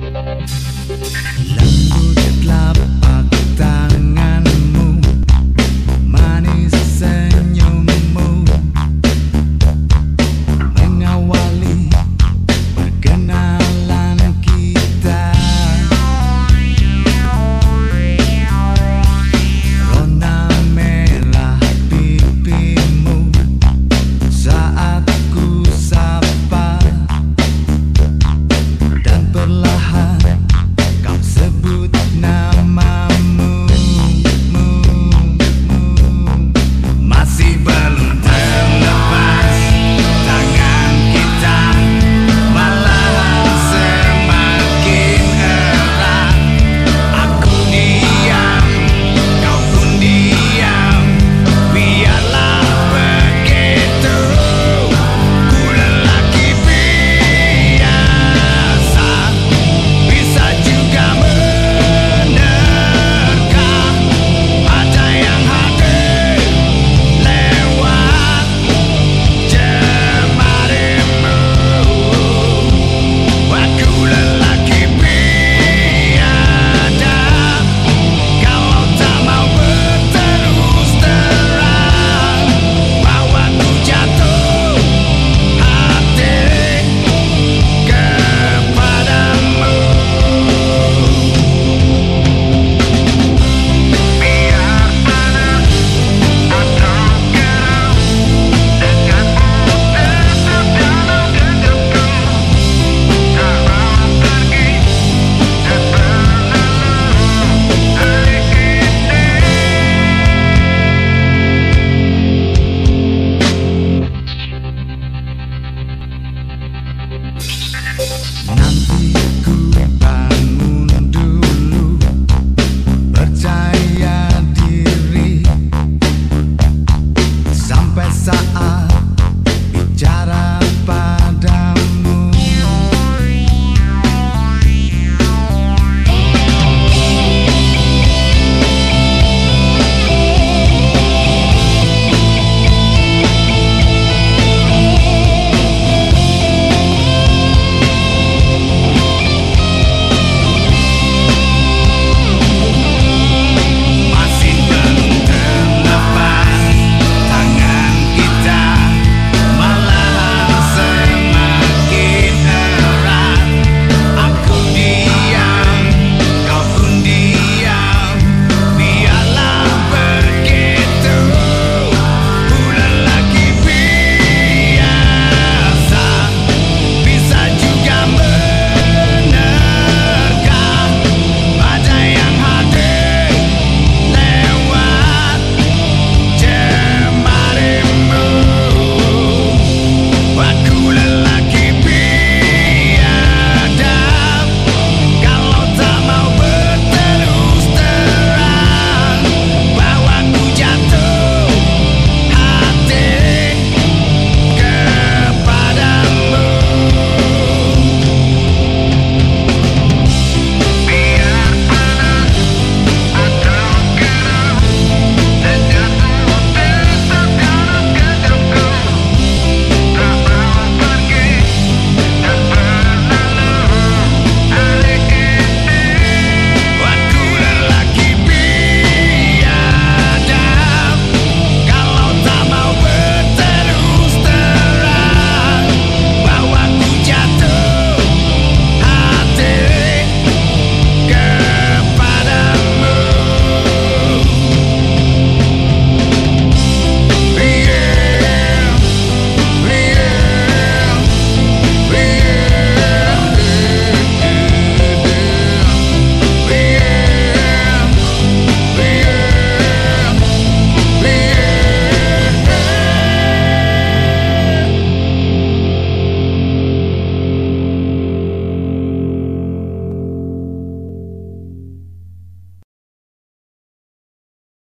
La saat